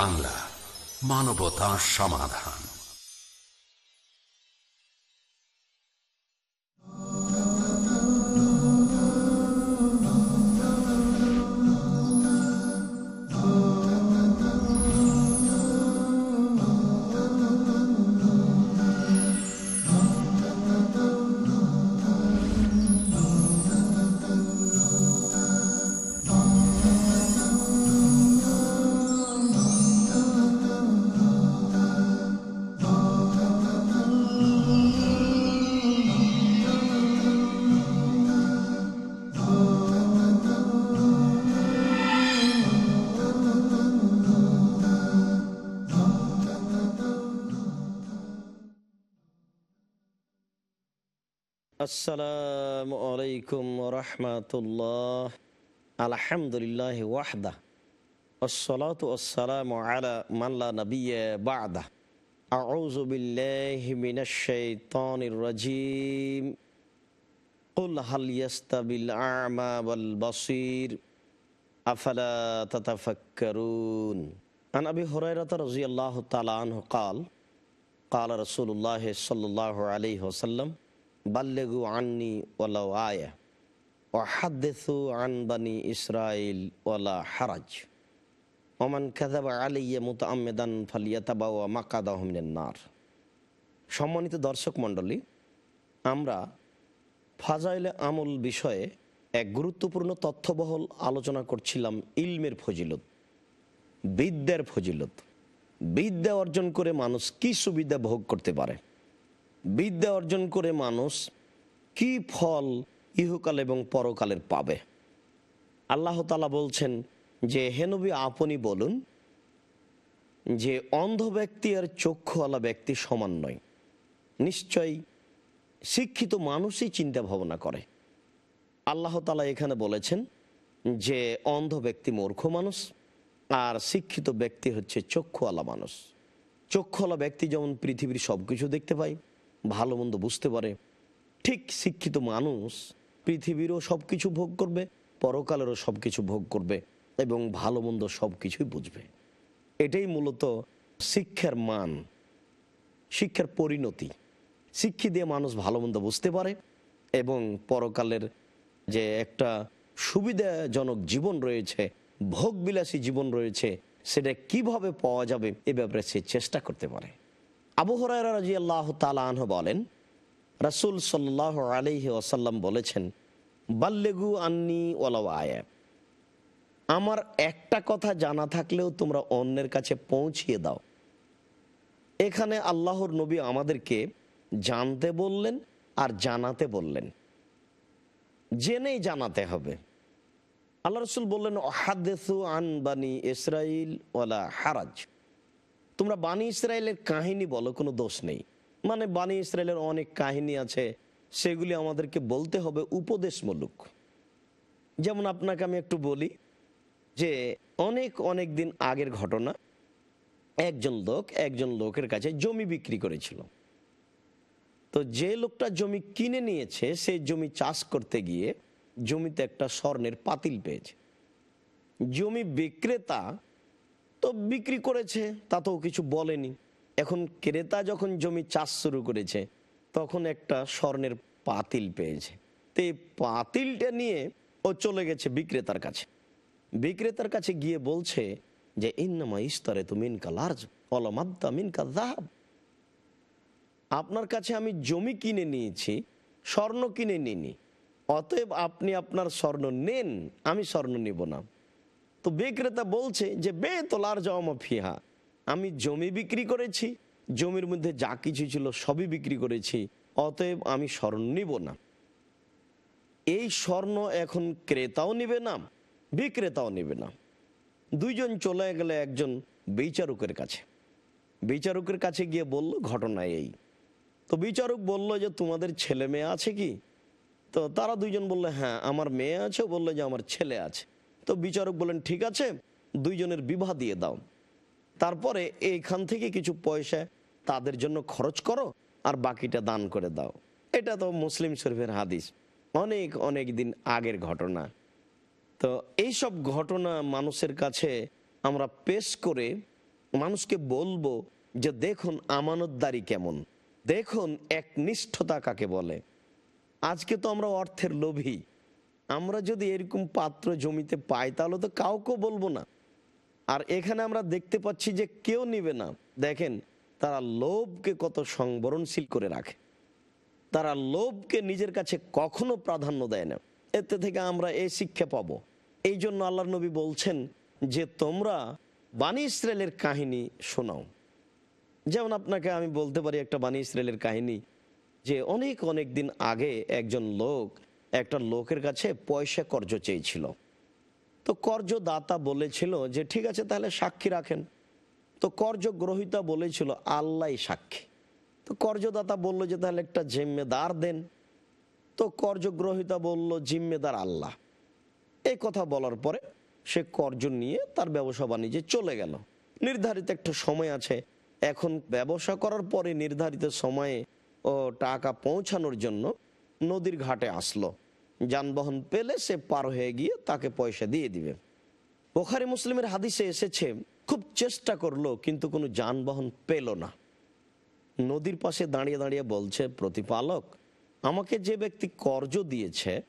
বাংলা মানবতা সমাধান আসসালামু আলাইকুম রহমতুল্লাহ আলহামদুলিল্লাহ ওয়াহদা والصلاة والسلام على من لا نبي بعده أعوذ بالله من الشيطان الرجيم قل هل يستوي الأعمى والبصير أفلا تتفكرون عن أبي هريرة رضي الله تعالى عنه قال قال رسول الله صلى الله عليه وسلم বাল্লেগু আন্নি ওলা আয়া ও হাদ্দেসু আন বানি ইসরাইল ওলা হারাজ। ওমান খাজাবা আলিয়া মুত আমেদান ফালিয়াতাবা ও মাকাদাহমিনের নার। সম্মানিত দর্শক মণ্ডলী, আমরা ফাজাইলে আমল বিষয়ে এক গুরুত্বপূর্ণ তথ্যবহল আলোচনা করছিলাম ইলমের ফজিলত, বিদ্যার ফজিলত। বিদ্যা অর্জন করে মানুষ কি সুবিধা ভোগ করতে পারে? বিদ্যা অর্জন করে মানুষ কি ফল ইহকাল এবং পরকালের পাবে? আল্লাহ তালা বলছেন যে হেনবি আপনি বলুন যে, অন্ধ ব্যক্তি আর চক্ষুওয়ালা ব্যক্তি সমান নয়। নিশ্চয়ই শিক্ষিত মানুষই চিন্তা ভাবনা করে। আল্লাহ তালা এখানে বলেছেন যে, অন্ধ ব্যক্তি মূর্খ মানুষ আর শিক্ষিত ব্যক্তি হচ্ছে চক্ষুওয়ালা মানুষ। চক্ষুওয়ালা ব্যক্তি যেমন পৃথিবীর সব কিছু দেখতে পায় ভালো মন্দ বুঝতে পারে। ঠিক শিক্ষিত মানুষ পৃথিবীরও সব কিছু ভোগ করবে, পরকালেরও সব কিছু ভোগ করবে এবং ভালো মন্দ সব কিছুই বুঝবে। এটাই মূলত শিক্ষার মান, শিক্ষার পরিণতি। শিক্ষি দিয়ে মানুষ ভালো মন্দ বুঝতে পারে এবং পরকালের যে একটা সুবিধাজনক জীবন রয়েছে, ভোগবিলাসী জীবন রয়েছে, সেটা কীভাবে পাওয়া যাবে এ ব্যাপারে সে চেষ্টা করতে পারে। আবু হরাইরা রাজি আল্লাহ তালাহ বলেন, রাসুল সাল্লাহ আলহি ওসাল্লাম বলেছেন, বাল্লেগু আন্নি ওলা আয়া। আমার একটা কথা জানা থাকলেও তোমরা অন্যের কাছে পৌঁছিয়ে দাও। এখানে আল্লাহর নবী আমাদেরকে জানতে বললেন আর জানাতে বললেন। জেনেই জানাতে হবে। আল্লাহ রসুল বললেন আন বানি ইসরাইল ওলা হারাজ। তোমরা বানি ইসরায়েলের কাহিনী বলো, কোনো দোষ নেই। মানে বানি ইসরায়েলের অনেক কাহিনী আছে, সেগুলি আমাদেরকে বলতে হবে উপদেশমূলক। যেমন আপনাকে আমি একটু বলি যে, অনেক অনেক দিন আগের ঘটনা, একজন লোক, একজন লোকের কাছে জমি বিক্রি করেছিল। তো যে লোকটা জমি কিনে নিয়েছে, সে জমি চাষ করতে গিয়ে জমিতে একটা স্বর্ণের পাতিল পেয়েছে। জমি বিক্রেতা তো বিক্রি করেছে, তাতেও কিছু বলেনি। এখন ক্রেতা যখন জমি চাষ শুরু করেছে, তখন একটা স্বর্ণের পাতিল পেয়েছে। তো পাতিলটা নিয়ে ও চলে গেছে বিক্রেতার কাছে। বিক্রেতার কাছে গিয়ে বলছে যে, ইন্নামা ইস্তরে তো মিনকা লার্জ অলমাদ্দা মিনকা দাহাব আপনার কাছে আমি জমি কিনে নিয়েছি, স্বর্ণ কিনে নিনি অতএব আপনি আপনার স্বর্ণ নেন, আমি স্বর্ণ নিব না। তো বিক্রেতা বলছে যে, বে, তোলার জমা ফিহা। আমি জমি বিক্রি করেছি, জমির মধ্যে যা কিছু ছিল সবই বিক্রি করেছি, অতএব আমি স্বর্ণ নিব না। এই স্বর্ণ এখন ক্রেতাও নিবে না, বিক্রেতাও নিবে না। দুইজন চলে গেলে একজন বিচারকের কাছে। বিচারকের কাছে গিয়ে বলল, ঘটনা এই। তো বিচারক বলল যে, তোমাদের ছেলে মেয়ে আছে কি? তো তারা দুইজন বলল হ্যাঁ আমার মেয়ে আছে। বলল যে, আমার ছেলে আছে। তো বিচারক বলেন, ঠিক আছে, দুইজনের বিবাহ দিয়ে দাও। তারপরে এইখান থেকে কিছু পয়সা তাদের জন্য খরচ করো আর বাকিটা দান করে দাও। এটা তো মুসলিম শরীফের হাদিস। অনেক অনেক দিন আগের ঘটনা। তো এইসব ঘটনা মানুষের কাছে আমরা পেশ করে মানুষকে বলব যে, দেখুন আমানতদারি কেমন। দেখুন একনিষ্ঠতা কাকে বলে। আজকে তো আমরা অর্থের লোভী। আমরা যদি এরকম পাত্র জমিতে পাই, তাহলে তো কাউকে বলব না। আর এখানে আমরা দেখতে পাচ্ছি যে কেউ নিবে না। দেখেন, তারা লোভকে কত সংবরণশীল করে রাখে। তারা লোভকে নিজের কাছে কখনো প্রাধান্য দেয় না। এতে থেকে আমরা এই শিক্ষা পাবো। এই জন্য আল্লাহ নবী বলছেন যে, তোমরা বানী ইসরায়েলের কাহিনী শোনাও। যেমন আপনাকে আমি বলতে পারি একটা বানী ইসরায়েলের কাহিনী, যে অনেক অনেক দিন আগে একজন লোক একটা লোকের কাছে পয়সা কর্জ চেয়েছিল। তো কর্জদাতা বলেছিল যে, ঠিক আছে, তাহলে সাক্ষী রাখেন। তো কর্জ গ্রহিতা বলেছিল আল্লাহ সাক্ষী। তো কর্জদাতা বলল যে, তাহলে একটা জিম্মেদার দেন। তো কর্জ গ্রহিতা বলল, জিম্মেদার আল্লাহ। এই কথা বলার পরে সে কর্জ নিয়ে তার ব্যবসা বাণিজ্যে চলে গেল। নির্ধারিত একটা সময় আছে। এখন ব্যবসা করার পরে নির্ধারিত সময়ে ও টাকা পৌঁছানোর জন্য নদীর ঘাটে আসলো। যানবাহন পেলে সে পার হয়ে গিয়ে তাকে পয়সা দিয়ে দিবে। বোখারি মুসলিমের হাদিসে এসেছে, খুব চেষ্টা করল, কিন্তু কোনো যানবাহন পেল না। নদীর পাশে দাঁড়িয়ে দাঁড়িয়ে বলছে, প্রতিপালক, আমাকে যে ব্যক্তি কর্জ দিয়েছে,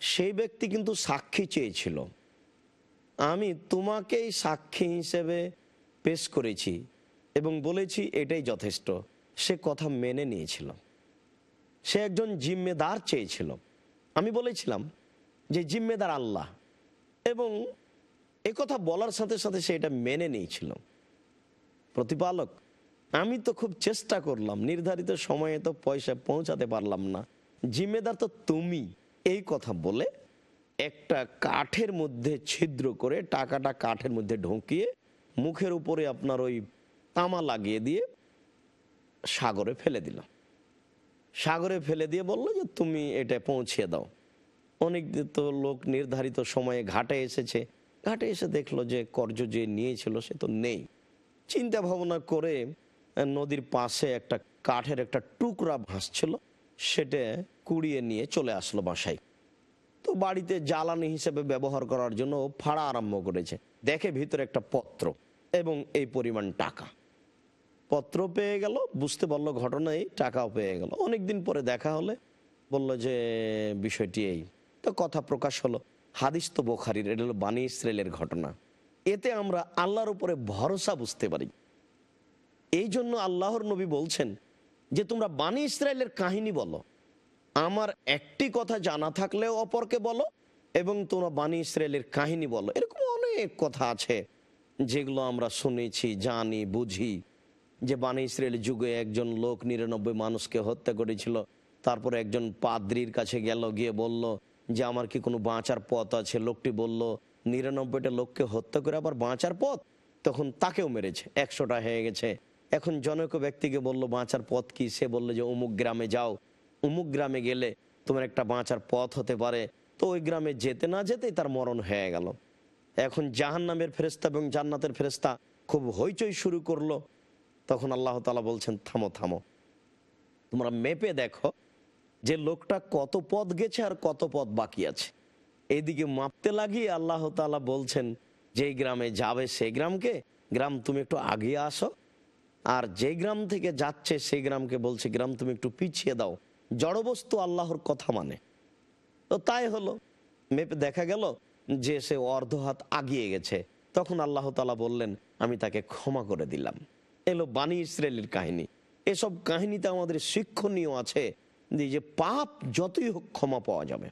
সেই ব্যক্তি কিন্তু সাক্ষী চেয়েছিল। আমি তোমাকেই সাক্ষী হিসেবে পেশ করেছি এবং বলেছি এটাই যথেষ্ট। সে কথা মেনে নিয়েছিল। সে একজন জিম্মেদার চেয়েছিল। আমি বলেছিলাম যে জিম্মেদার আল্লাহ। এবং কথা বলার সাথে সাথে সে এটা মেনে নিয়েছিল। প্রতিপালক, আমি তো খুব চেষ্টা করলাম, নির্ধারিত সময়ে তো পয়সা পৌঁছাতে পারলাম না। জিম্মেদার তো তুমি। এই কথা বলে একটা কাঠের মধ্যে ছিদ্র করে টাকাটা কাঠের মধ্যে ঢুকিয়ে মুখের উপরে আপনার ওই তামা লাগিয়ে দিয়ে সাগরে ফেলে দিলাম। সাগরে ফেলে দিয়ে বলল যে, তুমি এটা পৌঁছিয়ে দাও। অনেক তো লোক নির্ধারিত সময়ে ঘাটে এসেছে। ঘাটে এসে দেখল যে কর্জ যে নিয়েছিল সে তো নেই। চিন্তা ভাবনা করে নদীর পাশে একটা কাঠের একটা টুকরা ভাসছিল। সেটা কুড়িয়ে নিয়ে চলে আসলো বাসায়। তো বাড়িতে জ্বালানি হিসেবে ব্যবহার করার জন্য ফাড়া আরম্ভ করেছে। দেখে ভিতরে একটা পত্র এবং এই পরিমাণ টাকা। পত্র পেয়ে গেল, বুঝতে পারল ঘটনা এই টাকাও পেয়ে গেল। অনেকদিন পরে দেখা হলে বলল যে, বিষয়টি এই। তো কথা প্রকাশ হলো, হাদিস তো বোখারির, এটা হলো বানী ইসরায়েলের ঘটনা। এতে আমরা আল্লাহর উপরে ভরসা বুঝতে পারি। এই জন্য আল্লাহর নবী বলছেন যে, তোমরা বানী ইসরায়েলের কাহিনী বলো। আমার একটি কথা জানা থাকলেও অপরকে বলো এবং তোমরা বানী ইসরায়েলের কাহিনী বলো। এরকম অনেক কথা আছে যেগুলো আমরা শুনেছি, জানি, বুঝি। যে বানী ইসরায়েল যুগে একজন লোক নিরানব্বই মানুষকে হত্যা করেছিল, তারপর একজন পাদ্রির কাছে গেল, গিয়ে বলল যে, আমার কি কোনো বাঁচার পথ আছে? লোকটি বলল, নিরানব্বইটা লোককে হত্যা করে আবার বাঁচার পথ? তখন তাকেও মেরেছে, একশোটা হয়ে গেছে। এখন জনক ব্যক্তিকে বলল, বাঁচার পথ কি? সে বলল যে, অমুক গ্রামে যাও, অমুক গ্রামে গেলে তোমার একটা বাঁচার পথ হতে পারে। তো ওই গ্রামে যেতে না যেতেই তার মরণ হয়ে গেল। এখন জাহান নামের ফেরেস্তা এবং জান্নাতের ফেরেস্তা খুব হইচই শুরু করল। তখন আল্লাহ তালা বলছেন, থামো থামো। তোমরা মেপে দেখো যে লোকটা কত পথ গেছে আর কত পথ বাকি আছে। এইদিকে মাপতে লাগিয়ে আল্লাহ তালা বলছেন, যেই গ্রামে যাবে সেই গ্রামকে, গ্রাম তুমি একটু আগিয়ে আসো। আর যে গ্রাম থেকে যাচ্ছে সেই গ্রামকে বলছে, গ্রাম তুমি একটু পিছিয়ে দাও। জড়বস্তু আল্লাহর কথা মানে। তো তাই হলো। মেপে দেখা গেল যে সে অর্ধ হাত আগিয়ে গেছে। তখন আল্লাহ তালা বললেন, আমি তাকে ক্ষমা করে দিলাম। এলো বানী ইসরায়েলের কাহিনী। এসব কাহিনীতে আমাদের শিক্ষণীয় আছে যে পাপ যতই হোক ক্ষমা পাওয়া যাবে।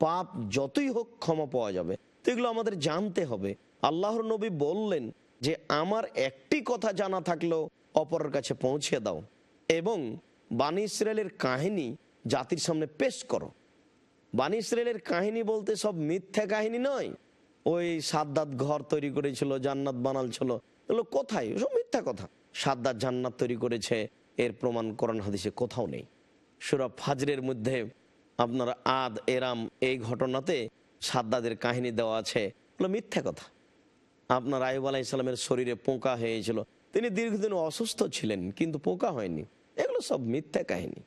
পাপ যতই হোক ক্ষমা পাওয়া যাবে। তো এগুলো আমাদের জানতে হবে। আল্লাহর নবী বললেন যে, আমার একটি কথা জানা থাকলেও অপরের কাছে পৌঁছে দাও এবং বানী ইসরায়েলের কাহিনী জাতির সামনে পেশ করো। বানী ইসরায়েলের কাহিনী বলতে সব মিথ্যা কাহিনী নয়। ওই সাদ্দাত ঘর তৈরি করেছিল, জান্নাত বানাল ছিল এগুলো কোথায়? সব মিথ্যা কথা। সাদ্দাত জান্নাত তৈরি করেছে। এর প্রমাণ কোরআন হাদিসে কোথাও নেই। সুরা ফাজরের মধ্যে আপনার আদ, এরাম এই ঘটনাতে সাদ্দাদের কাহিনী দেওয়া আছে। এগুলো মিথ্যা কথা। আপনার আয়ুব আলাহ ইসলামের শরীরে পোকা হয়েছিল। তিনি দীর্ঘদিন অসুস্থ ছিলেন, কিন্তু পোকা হয়নি। এগুলো সব মিথ্যা কাহিনী।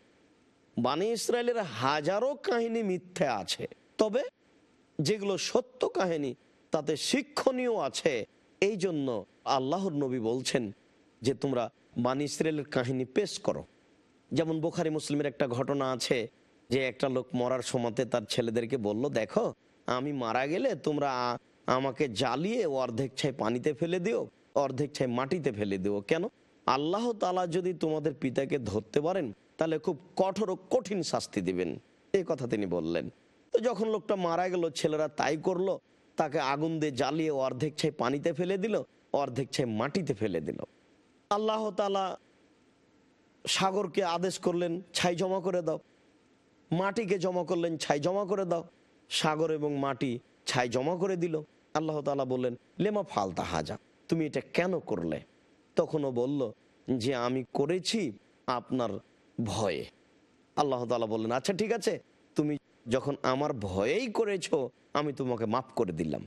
বানী ইসরায়েলের হাজারো কাহিনী মিথ্যা আছে। তবে যেগুলো সত্য কাহিনী, তাতে শিক্ষণীয় আছে। এই জন্য আল্লাহর নবী বলছেন যে তোমরা বানি ইসরায়েলের কাহিনী পেশ করো। যেমন বোখারি মুসলিমের একটা ঘটনা আছে যে একটা লোক মরার সময়তে তার ছেলেদেরকে বলল, দেখো, আমি মারা গেলে তোমরা আমাকে জ্বালিয়ে অর্ধেক ছাই পানিতে ফেলে দিও, অর্ধেক ছাই মাটিতে ফেলে দিও। কেন? আল্লাহ তালা যদি তোমাদের পিতাকে ধরতে পারেন, তাহলে খুব কঠোর ও কঠিন শাস্তি দিবেন। এই কথা তিনি বললেন। তো যখন লোকটা মারা গেল, ছেলেরা তাই করল তাকে আগুন দিয়ে জ্বালিয়ে অর্ধেক ছাই পানিতে ফেলে দিল, অর্ধেক ছাই মাটিতে ফেলে দিল। আল্লাহ তালা সাগরকে আদেশ করলেন, ছাই জমা করে দাও। মাটিকে জমা করলেন, ছাই জমা করে দাও। সাগর এবং মাটি ছাই জমা করে দিল। আল্লাহ তালা বললেন, লেমা ফালতা হাজা, তুমি এটা কেন করলে? তখনও বলল, যে আমি করেছি আপনার ভয়ে। আল্লাহ তালা বললেন আচ্ছা ঠিক আছে যখন আমার ভয়েই করেছ, আমি তোমাকে মাফ করে দিলাম।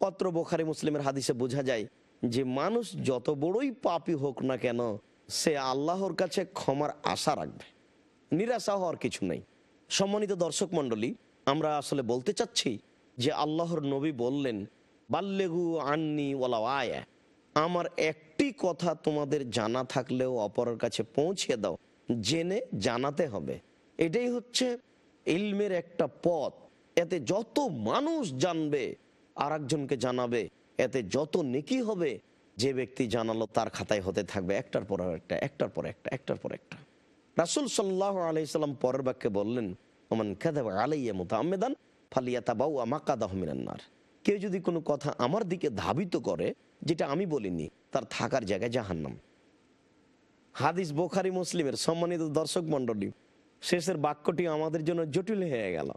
পত্র বোখারি মুসলিমের হাদিসে বোঝা যায় যে মানুষ যত বড়ই পাপি হোক না কেন, সে আল্লাহর কাছে ক্ষমার আশা রাখবে। নিরাশা হওয়ার কিছু নেই। সম্মানিত দর্শক মণ্ডলী, আমরা আসলে বলতে চাচ্ছি যে আল্লাহর নবী বললেন, বাল্লেগু আন্নি ওলা আয়া। আমার একটি কথা তোমাদের জানা থাকলেও অপরের কাছে পৌঁছে দাও, জেনে জানাতে হবে। এটাই হচ্ছে ইলমের একটা পথ। এতে যত মানুষ জানবে আর একজনকে জানাবে, এতে যত নেকি হবে, যে ব্যক্তি জানালো তার খাতায় হতে থাকবে। একটার পর একটা একটার পর একটা, একটার পর একটা। রাসুল সাল্লাহ আলাইসাল্লাম পরের বাক্যে বললেন, ওমান কাদাব আলাইয়া মুতামেদান ফালিয়াতা বাউ আমাকাদাহ মিনান্নার কেউ যদি কোনো কথা আমার দিকে ধাবিত করে, যেটা আমি বলিনি, তার থাকার জায়গায় জাহান্নাম। হাদিস বোখারি, মুসলিমের সম্মানিত দর্শক মণ্ডলী শেষের বাক্যটি আমাদের জন্য জটিল হয়ে গেল।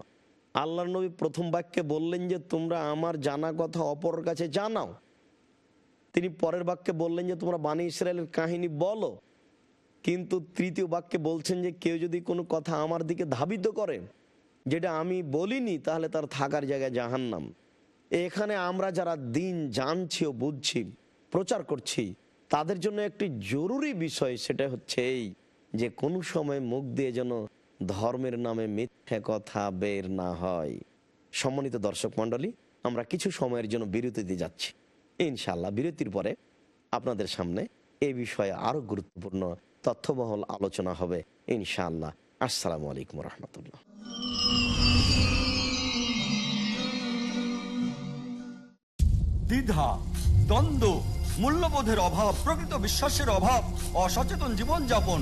আল্লাহ নবী প্রথম বাক্যে বললেন যে, তোমরা আমার জানা কথা অপরের কাছে জানাও। তিনি পরের বাক্যে বললেন যে, তোমরা বানী ইসরায়েলের কাহিনী বলো। কিন্তু তৃতীয় বাক্যে বলছেন যে, কেউ যদি কোনো কথা আমার দিকে ধাবিত করে, যেটা আমি বলিনি, তাহলে তার থাকার জায়গায় জাহান্নাম। এখানে আমরা যারা দিন জানছি ও বুঝছি, প্রচার করছি, তাদের জন্য একটি জরুরি বিষয় সেটা হচ্ছে এই। যে কোনো সময় মুখ দিয়ে যেন ধর্মের নামে মিথ্যে কথা বের না হয়। সম্মানিত দর্শক মণ্ডলী, আমরা কিছু সময়ের জন্য বিরতিতে যাচ্ছি। ইনশাল্লাহ বিরতির পরে আপনাদের সামনে এ বিষয়ে আরও গুরুত্বপূর্ণ তথ্যবহল আলোচনা হবে। ইনশাআল্লাহ, আসসালামু আলাইকুম রহমতুল্লাহ। দ্বিধা, দ্বন্দ্ব, মূল্যবোধের অভাব, প্রকৃত বিশ্বাসের অভাব, অসচেতন জীবনযাপন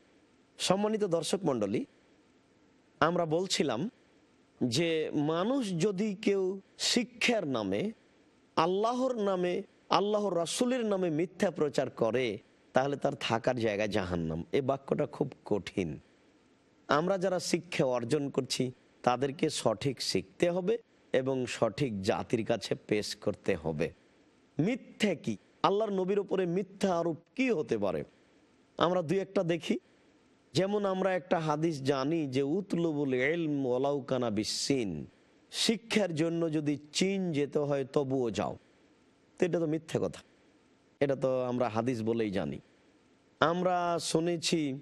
সম্মানিত দর্শক মণ্ডলী, আমরা বলছিলাম যে মানুষ যদি কেউ শিক্ষার নামে, আল্লাহর নামে, আল্লাহর রাসুলের নামে মিথ্যা প্রচার করে, তাহলে তার থাকার জায়গা জাহান্নাম। এই বাক্যটা খুব কঠিন। আমরা যারা শিক্ষা অর্জন করছি, তাদেরকে সঠিক শিখতে হবে এবং সঠিক জাতির কাছে পেশ করতে হবে। মিথ্যা কি? আল্লাহর নবীর ওপরে মিথ্যা আরোপ কি হতে পারে? আমরা দুই একটা দেখি। যেমন আমরা একটা হাদিস জানি যে, উতলুবুল এলম ওলাউকানা বিসিন শিক্ষার জন্য যদি চীন যেতে হয় তবুও যাও। তো এটা তো মিথ্যে কথা। এটা তো আমরা হাদিস বলেই জানি। আমরা শুনেছি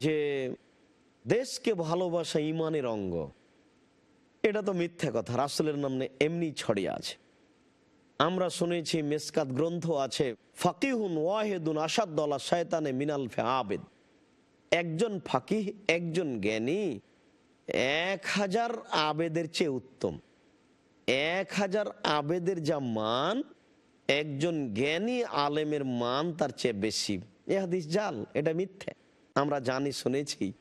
যে, দেশকে ভালোবাসা ইমানের অঙ্গ এটা তো মিথ্যে কথা। রাসুলের নামে এমনি ছড়িয়ে আছে। আমরা শুনেছি মেসকাত গ্রন্থ আছে, ফাকিহুন ওয়াহেদুন আসাদ্দলা শয়তানে মিনাল ফে আবেদ একজন ফাকিহ একজন জ্ঞানী, এক হাজার আবেদের চেয়ে উত্তম। এক হাজার আবেদের যা মান, একজন জ্ঞানী আলেমের মান তার চেয়ে বেশি। এ জাল, এটা মিথ্যে। আমরা জানি, শুনেছি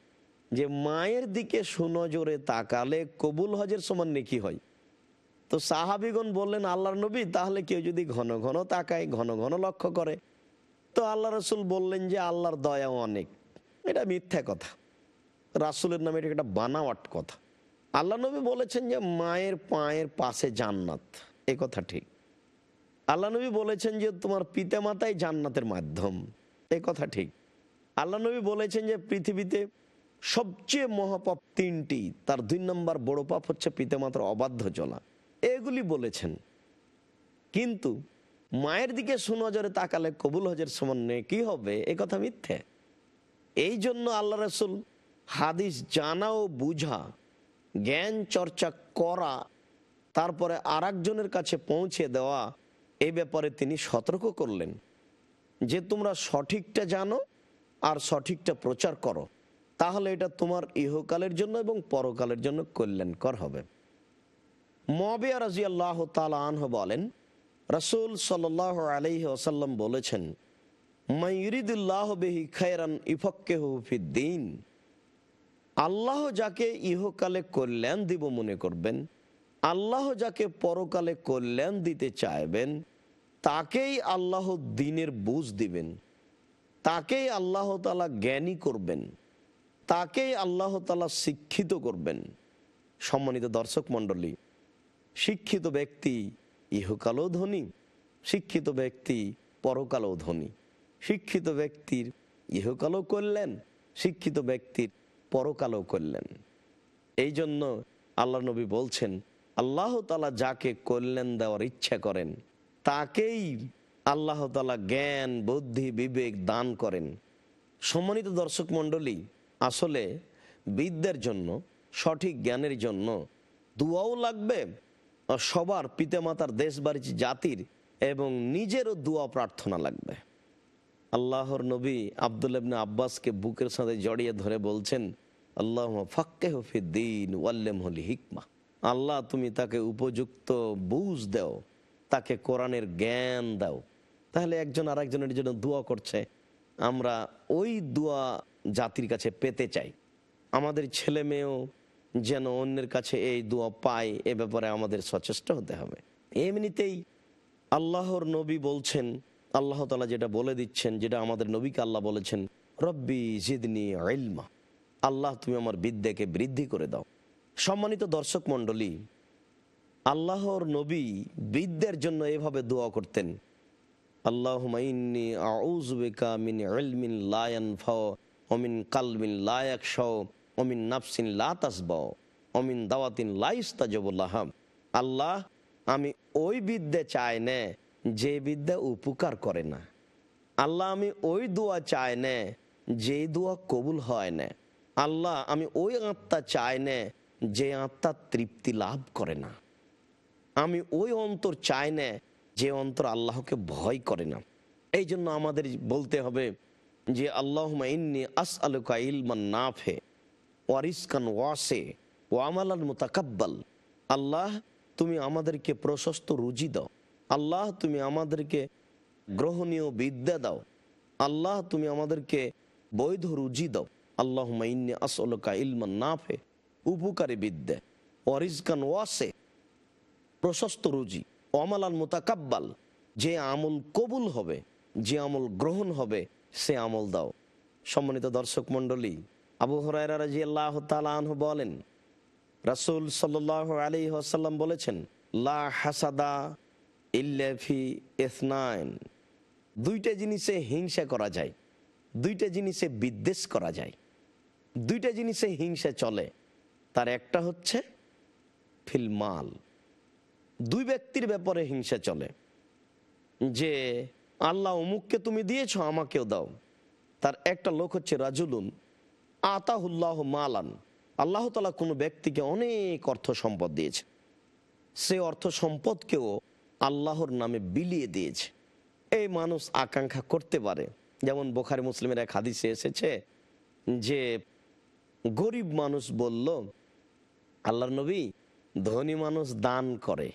যে মায়ের দিকে সুনজরে তাকালে কবুল হজের সমান নেকি হয়। তো সাহাবিগণ বললেন, আল্লাহর নবী, তাহলে কেউ যদি ঘন ঘন তাকায়, ঘন ঘন লক্ষ্য করে। তো আল্লাহ রসুল বললেন যে, আল্লাহর দয়া অনেক। এটা মিথ্যা কথা। রাসুলের নামে এটা একটা বানাওয়াট কথা। আল্লাহ নবী বলেছেন যে, মায়ের পায়ের পাশে জান্নাত। এ কথা ঠিক। আল্লাহ নবী বলেছেন যে, তোমার পিতা মাতাই জান্নাতের মাধ্যম। এ কথা ঠিক। আল্লাহ নবী বলেছেন যে, পৃথিবীতে সবচেয়ে মহাপাপ তিনটি। তার দুই নম্বর বড় পাপ হচ্ছে পিতামাতার অবাধ্য চলা এগুলি বলেছেন। কিন্তু মায়ের দিকে সুনজরে তাকালে কবুল হজের সমান কি হবে? এ কথা মিথ্যে। এই জন্য আল্লাহ রসুল হাদিস জানা ও বুঝা, জ্ঞান চর্চা করা, তারপরে আর কাছে পৌঁছে দেওয়া, এ ব্যাপারে তিনি সতর্ক করলেন যে তোমরা সঠিকটা জানো আর সঠিকটা প্রচার করো। তাহলে এটা তোমার ইহকালের জন্য এবং পরকালের জন্য কল্যাণকর হবে। মবিয়া রাজি আল্লাহ আনহ বলেন, রসুল সাল আলহি আসাল্লাম বলেছেন আল্লাহ যাকে ইহকালে কল্যাণ দিব মনে করবেন, আল্লাহ যাকে পরকালে কল্যাণ দিতে চাইবেন, তাকেই আল্লাহ দিনের বুঝ দিবেন, তাকেই আল্লাহ তালা জ্ঞানী করবেন, তাকেই আল্লাহ তালা শিক্ষিত করবেন। সম্মানিত দর্শক মণ্ডলী, শিক্ষিত ব্যক্তি ইহকালও ধনী, শিক্ষিত ব্যক্তি পরকালও ধনী। শিক্ষিত ব্যক্তির ইহকালও করলেন, শিক্ষিত ব্যক্তির পরকালও করলেন। এই জন্য আল্লাহ নবী বলছেন, আল্লাহ তালা যাকে কল্যাণ দেওয়ার ইচ্ছা করেন, তাকেই আল্লাহ তালা জ্ঞান, বুদ্ধি, বিবেক দান করেন। সম্মানিত দর্শক মণ্ডলী, আসলে বিদ্যার জন্য, সঠিক জ্ঞানের জন্য দুয়াও লাগবে সবার পিতামাতার দেশ বাড়ি জাতির এবং নিজেরও দুয়া প্রার্থনা লাগবে। আল্লাহর নবী আব্দুল আব্বাসকে বুকের সাথে জড়িয়ে ধরে বলছেন আল্লাহ ফাক্কে হফিদ্দিন ওয়াল্লেম হলি হিকমা আল্লাহ, তুমি তাকে উপযুক্ত বুঝ দাও, তাকে কোরআনের জ্ঞান দাও। তাহলে একজন আর একজনের জন্য দোয়া করছে, আমরা ওই দোয়া জাতির কাছে পেতে চাই। আমাদের ছেলে মেয়েও যেন অন্যের কাছে এই দোয়া পায়, এ ব্যাপারে আমাদের সচেষ্ট হতে হবে। এমনিতেই আল্লাহর নবী বলছেন আল্লাহ তালা যেটা বলে দিচ্ছেন, যেটা আমাদের নবীকে আল্লাহ বলেছেন, রব্বি জিদনি ইলমা। আল্লাহ, তুমি আমার বিদ্যাকে বৃদ্ধি করে দাও। সম্মানিত দর্শক মণ্ডলী, আল্লাহর নবী বিদ্যার জন্য এভাবে দোয়া করতেন মিন অমিন অমিন নাফসিন অমিন দাওয়াতিন আল্লাহ, আমি ওই বিদ্যা চাই না যে বিদ্যা উপকার করে না। আল্লাহ আমি ওই দোয়া চাই না, যে দোয়া কবুল হয় না। আল্লাহ আমি ওই আত্মা চাই না, যে আত্মা তৃপ্তি লাভ করে না। আমি ওই অন্তর চাই না, যে অন্তর আল্লাহকে ভয় করে না। এই জন্য আমাদের বলতে হবে যে আল্লাহ ইন্নি আস আলুকা ইলমান নাফে ওয়ারিসকান ওয়াসে ও আমালান মোতাকাব্বাল। আল্লাহ, তুমি আমাদেরকে প্রশস্ত রুজি দাও। আল্লাহ তুমি আমাদেরকে গ্রহণীয় বিদ্যা দাও। আল্লাহ তুমি আমাদেরকে বৈধ রুজি দাও। আল্লাহ মাইন্নি আসলকা ইলমান নাফে, উপকারী বিদ্যা। ওয়ারিজকান ওয়াসে, প্রশস্ত রুজি। অমালান মোতাকাব্বাল, যে আমল কবুল হবে, যে আমল গ্রহণ হবে, সে আমল দাও। সম্মানিত দর্শক মণ্ডলী, আবু হরাইরা রাজি আল্লাহ বলেন, রাসুল সাল আলী আসাল্লাম বলেছেন, লা হাসাদা ইল্লাফি ইসনাইন। দুইটা জিনিসে হিংসা করা যায়, দুইটা জিনিসে বিদ্বেষ করা যায়, দুইটা জিনিসে হিংসা চলে। তার একটা হচ্ছে ফিলমাল দুই ব্যক্তির ব্যাপারে হিংসা চলে। যে, আল্লাহ অমুককে তুমি দিয়েছ, আমাকেও দাও। তার একটা লোক হচ্ছে রাজুলুন। আতাহুল্লাহ মালান। আল্লাহ তালা কোনো ব্যক্তিকে অনেক অর্থ সম্পদ দিয়েছে। সে অর্থ সম্পদকেও আল্লাহর নামে বিলিয়ে দিয়েছে। এই মানুষ আকাঙ্ক্ষা করতে পারে। যেমন বোখারি মুসলিমের এক হাদিসে এসেছে যে, গরিব মানুষ বলল, আল্লাহর নবী ধনী মানুষ দান করে,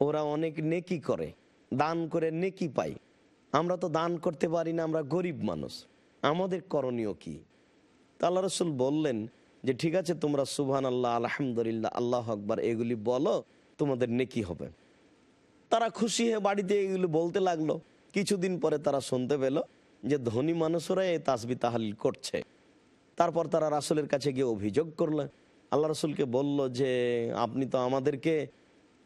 ওরা অনেক নেকি করে, দান করে নেকি পাই আমরা তো দান করতে পারি না, আমরা গরিব মানুষ। আমাদের করণীয় কি? আল্লাহ রসুল বললেন যে, ঠিক আছে তোমরা সুবহান আল্লাহ আলহামদুলিল্লাহ, আল্লাহ আকবার, এগুলি বলো, তোমাদের নেকি হবে। তারা খুশি হয়ে বাড়িতে এগুলো বলতে লাগল। কিছুদিন পরে তারা শুনতে পেল যে ধনী মানুষরা এই তাসবি তাহালিল করছে। তারপর তারা রাসুলের কাছে গিয়ে অভিযোগ করলেন আল্লাহ রসুলকে বলল যে, আপনি তো আমাদেরকে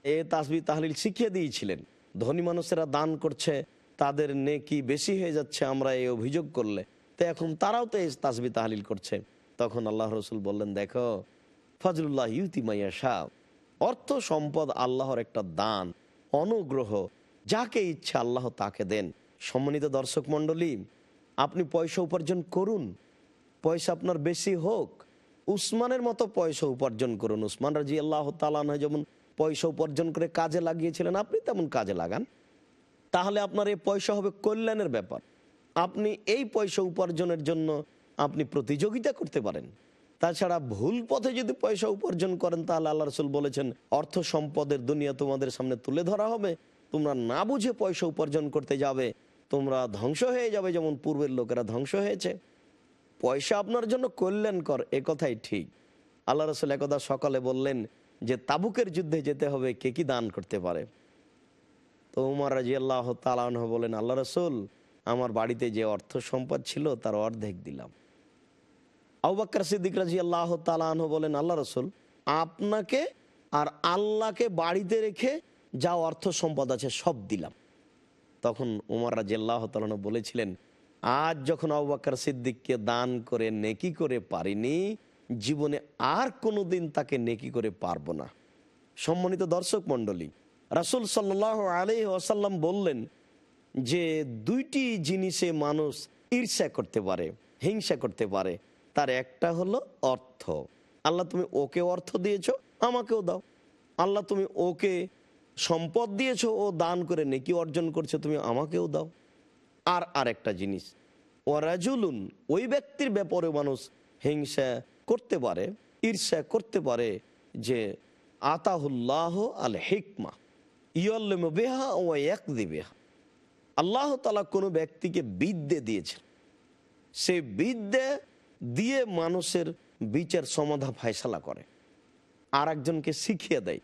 এ তাসবি তাহলিল শিখিয়ে দিয়েছিলেন। ধনী মানুষেরা দান করছে, তাদের নেকি বেশি হয়ে যাচ্ছে, আমরা এই অভিযোগ করলে। তো এখন তারাও তো এই তাসবি তাহলিল করছে। তখন আল্লাহ রসুল বললেন, দেখো, ফজলুল্লাহ ইউতি মাইয়া শাহ অর্থ সম্পদ আল্লাহর একটা দান। অনুগ্রহ, যাকে ইচ্ছা আল্লাহ তাকে দেন। সম্মানিত দর্শক মণ্ডলী, আপনি পয়সা উপার্জন করুন। পয়সা আপনার বেশি হোক। উসমানের মতো পয়সা উপার্জন করুন। উসমান রাজি আল্লাহ তালান যেমন পয়সা উপার্জন করে কাজে লাগিয়েছিলেন, আপনি তেমন কাজে লাগান। তাহলে আপনার এই পয়সা হবে কল্যাণের ব্যাপার। আপনি এই পয়সা উপার্জনের জন্য আপনি প্রতিযোগিতা করতে পারেন। তাছাড়া ভুল পথে যদি পয়সা উপার্জন করেন, তাহলে আল্লাহ রসুল বলেছেন, অর্থ সম্পদের দুনিয়া তোমাদের সামনে তুলে ধরা হবে। তোমরা না বুঝে পয়সা উপার্জন করতে যাবে, তোমরা ধ্বংস হয়ে যাবে যেমন পূর্বের লোকেরা ধ্বংস হয়েছে। পয়সা আপনার জন্য কল্যাণকর, এ কথাই ঠিক। আল্লাহ রসুল একদা সকালে বললেন যে, তাবুকের যুদ্ধে যেতে হবে, কে কি দান করতে পারে? তো উমর রাজি আল্লাহ তালাহ বলেন, আল্লাহ রসুল, আমার বাড়িতে যে অর্থ সম্পদ ছিল, তার অর্ধেক দিলাম। আউবাক্কর সিদ্দিক রাজি আল্লাহ তালাহ বলেন, আল্লাহ রসুল, আপনাকে আর আল্লাহকে বাড়িতে রেখে যা অর্থ সম্পদ আছে সব দিলাম। তখন উমর রাজি আল্লাহ তালাহ বলেছিলেন, আজ যখন আউবাক্কর সিদ্দিককে দান করে নেকি করে পারিনি, জীবনে আর কোনোদিন তাকে নেকি করে পারব না। সম্মানিত দর্শক মণ্ডলী, রাসুল সাল্লাহ আলি আসাল্লাম বললেন যে, দুইটি জিনিসে মানুষ ঈর্ষা করতে পারে, হিংসা করতে পারে তার একটা হলো অর্থ। আল্লাহ, তুমি ওকে অর্থ দিয়েছ, আমাকেও দাও। আল্লাহ, তুমি ওকে সম্পদ দিয়েছ, ও দান করে নেকি অর্জন করছে, তুমি আমাকেও দাও। আর আরেকটা জিনিস ওরাজুলুন ওই ব্যক্তির ব্যাপারে মানুষ হিংসা করতে পারে, ঈর্ষা করতে পারে যে আতাহুল্লাহ আল হিকমা, ইয়ল্লম বেহা ও এক দিবেহা আল্লাহ তালা কোনো ব্যক্তিকে বিদ্যে দিয়েছেন। সে বিদ্যে দিয়ে মানুষের বিচার সমাধা ফায়সালা করে। আর একজনকে শিখিয়ে দেয়।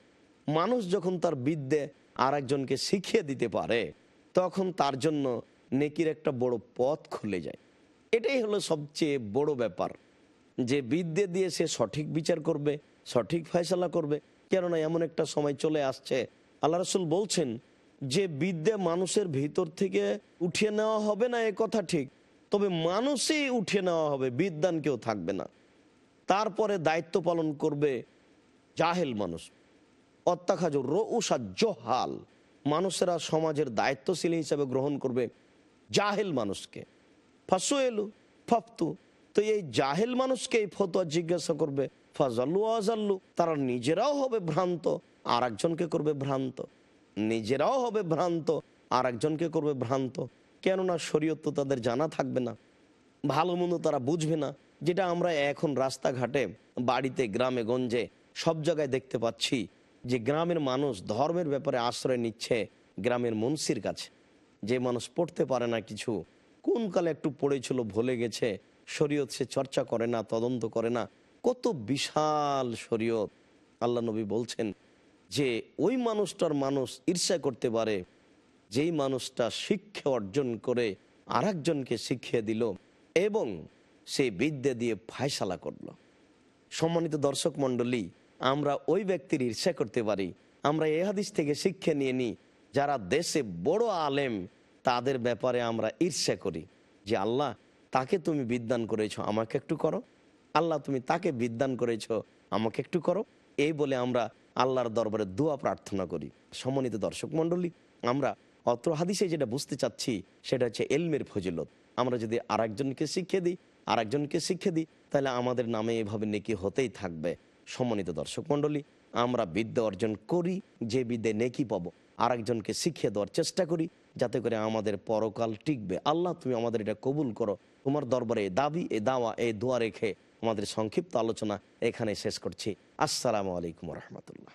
মানুষ যখন তার বিদ্যে আর একজনকে শিখিয়ে দিতে পারে, তখন তার জন্য নেকির একটা বড় পথ খুলে যায়। এটাই হলো সবচেয়ে বড় ব্যাপার। যে বিদ্যে দিয়ে সে সঠিক বিচার করবে, সঠিক ফয়সলা করবে, কেননা এমন একটা সময় চলে আসছে। আল্লাহ রসুল বলছেন, যে বিদ্যে মানুষের ভিতর থেকে উঠিয়ে নেওয়া হবে না এ কথা ঠিক তবে মানুষই উঠিয়ে নেওয়া হবে বিদ্যান কেউ থাকবে না। তারপরে দায়িত্ব পালন করবে জাহেল মানুষ। অত্যাখাজ রৌসা জহাল। মানুষেরা সমাজের দায়িত্বশীল হিসাবে গ্রহণ করবে জাহেল মানুষকে। ফাঁসু এলু ফাফতু, তো এই জাহেল মানুষকে এই ফতোয়া জিজ্ঞাসা করবে ফাজাল্লু আজাল্লু, তারা নিজেরাও হবে ভ্রান্ত আর একজনকে করবে ভ্রান্ত। নিজেরাও হবে ভ্রান্ত আর একজনকে করবে ভ্রান্ত। কেননা শরীয়ত তো তাদের জানা থাকবে না। ভালো মন্দ তারা বুঝবে না। যেটা আমরা এখন রাস্তাঘাটে, বাড়িতে, গ্রামে, গঞ্জে সব জায়গায় দেখতে পাচ্ছি যে গ্রামের মানুষ ধর্মের ব্যাপারে আশ্রয় নিচ্ছে গ্রামের মুন্সির কাছে। যে মানুষ পড়তে পারে না কিছু, কোন কালে একটু পড়েছিল, ভুলে গেছে, শরীয়ত সে চর্চা করে না, তদন্ত করে না। কত বিশাল শরীয়ত। আল্লাহ নবী বলছেন যে ওই মানুষটার মানুষ ঈর্ষা করতে পারে যেই মানুষটা শিক্ষা অর্জন করে আর একজনকে শিখিয়ে দিল এবং সে বিদ্যা দিয়ে ফায়সালা করল। সম্মানিত দর্শক মণ্ডলী, আমরা ওই ব্যক্তির ঈর্ষা করতে পারি। আমরা এ হাদিস থেকে শিক্ষা নিয়ে নিই, যারা দেশে বড় আলেম, তাদের ব্যাপারে আমরা ঈর্ষা করি যে, আল্লাহ, তাকে তুমি বিদ্যান করেছ, আমাকে একটু করো। আল্লাহ, তুমি তাকে বিদ্যান করেছ, আমাকে একটু করো। এই বলে আমরা আল্লাহর দরবারে দোয়া প্রার্থনা করি। সমন্বিত দর্শক মণ্ডলী, আমরা অত্র হাদিসে যেটা বুঝতে চাচ্ছি, সেটা হচ্ছে এলমের ফজিলত। আমরা যদি আরেকজনকে শিখিয়ে দিই, আরেকজনকে শিখিয়ে দিই, তাহলে আমাদের নামে এভাবে নেকি হতেই থাকবে। সম্মানিত দর্শক মণ্ডলী, আমরা বিদ্যা অর্জন করি, যে বিদ্যে নেকি পাবো, আরেকজনকে শিখিয়ে দেওয়ার চেষ্টা করি, যাতে করে আমাদের পরকাল টিকবে। আল্লাহ, তুমি আমাদের এটা কবুল করো। তোমার দরবারে দাবি এ দাওয়া, এই দোয়া রেখে আমাদের সংক্ষিপ্ত আলোচনা এখানে শেষ করছি। আসসালামু আলাইকুম রহমতুল্লাহ।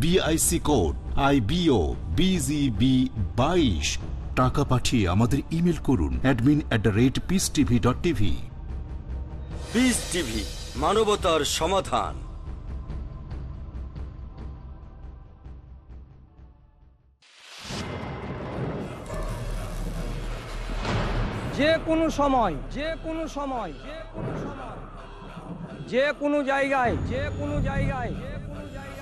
BIC code I BO BGB বাইশ। টাকা পাঠিয়ে আমাদের ইমেল করুন admin at the rate peace TV dot TV peace TV মানবতার সমাধান। যে কোনো সময় যে কোনো সময় যে কোনো সময় যে কোনো জায়গায় যে কোনো জায়গায় যে কোনো জায়গায়।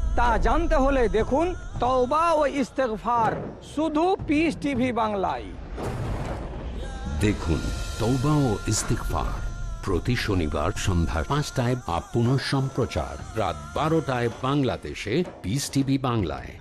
তা জানতে হলে দেখুন তওবা ও শুধু পিস টিভি বাংলায়। দেখুন তৌবা ও ইস্তিকফার প্রতি শনিবার সন্ধ্যা পাঁচটায় আপ পুনঃ সম্প্রচার রাত বারোটায় বাংলাদেশে পিস টিভি বাংলায়।